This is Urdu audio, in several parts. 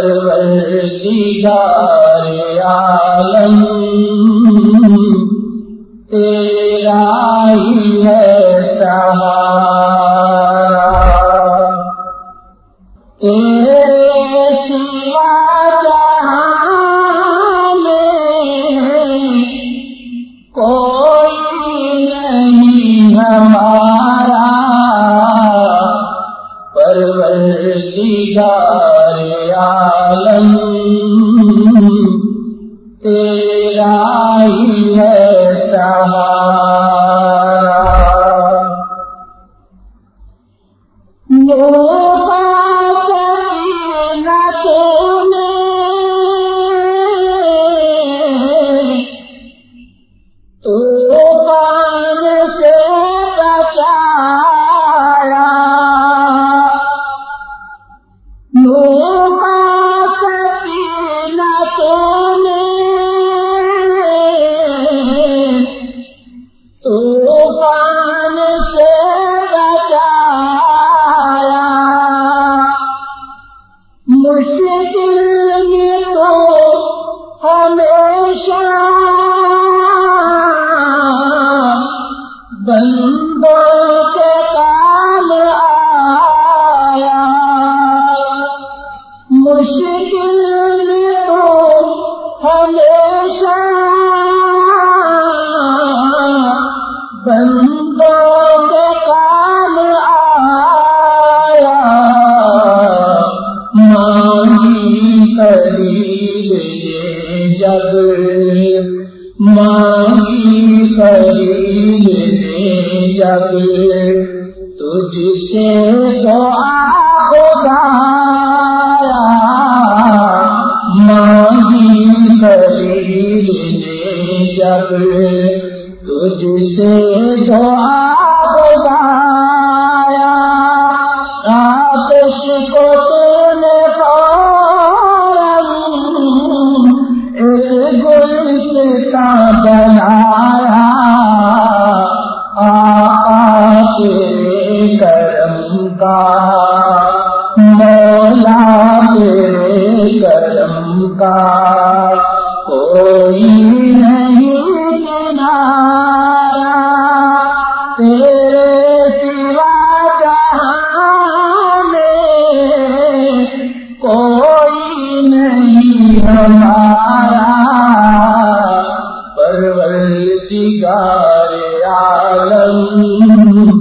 پروردگار عالم تیرا ہی ہے سہارا تیرے سوا کا پروردگار عالم تیرا ہی ہے سہارا۔ تجھ سے دعا خدا مانگی خرید دے جب تجھ سے دعا تیرے کرم کا مولا تیرے کرم کا کوئی نہیں کنارا تیرے سوا جہاں میں کوئی نہیں ہمارا پروردگار عالم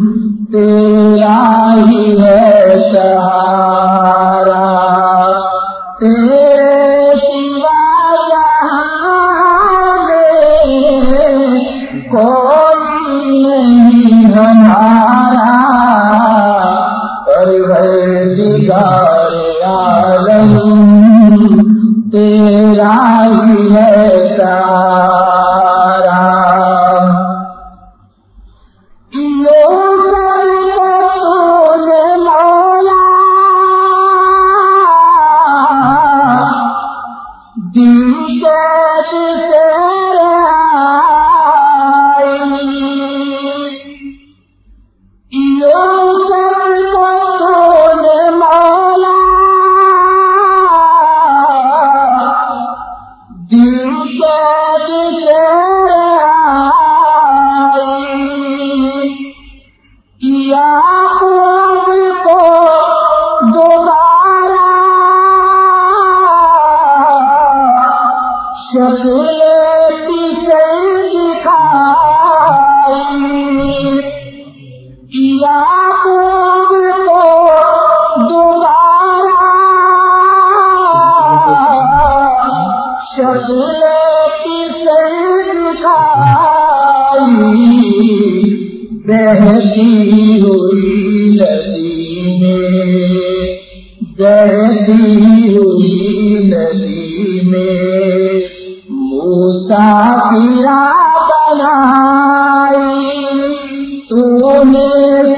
تیرا ہی ہے سہارا تیرے سوا جہاں میں کوئی نہیں ہمارا۔ بہتی ہوئی ندی میں بہتی ہوئی ندی میں موسا بنائی۔ تو نے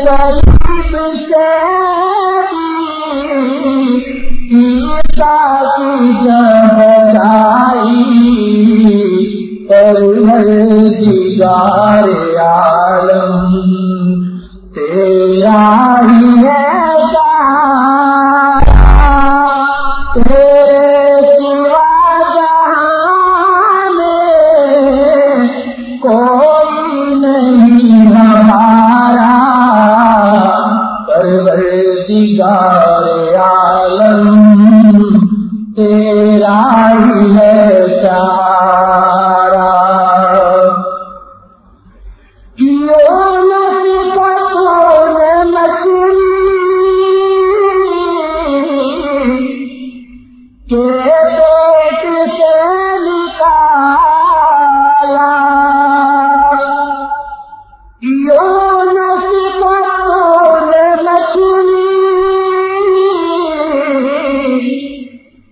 قریب سے عیسا کی جب بچائی پروردگار عالم، تیرا ہی ہے تیرا ہی ہے سارا۔ مچھلی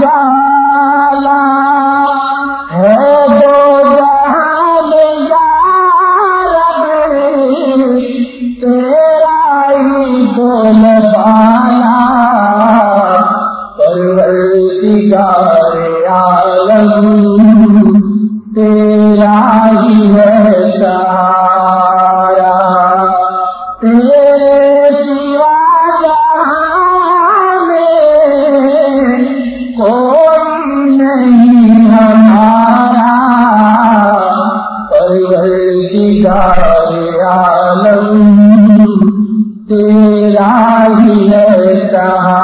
جالا ہے دو تیرا ہی بول پالا پرور عالم تیرا ہی ہے سارا بھی ہے کہاں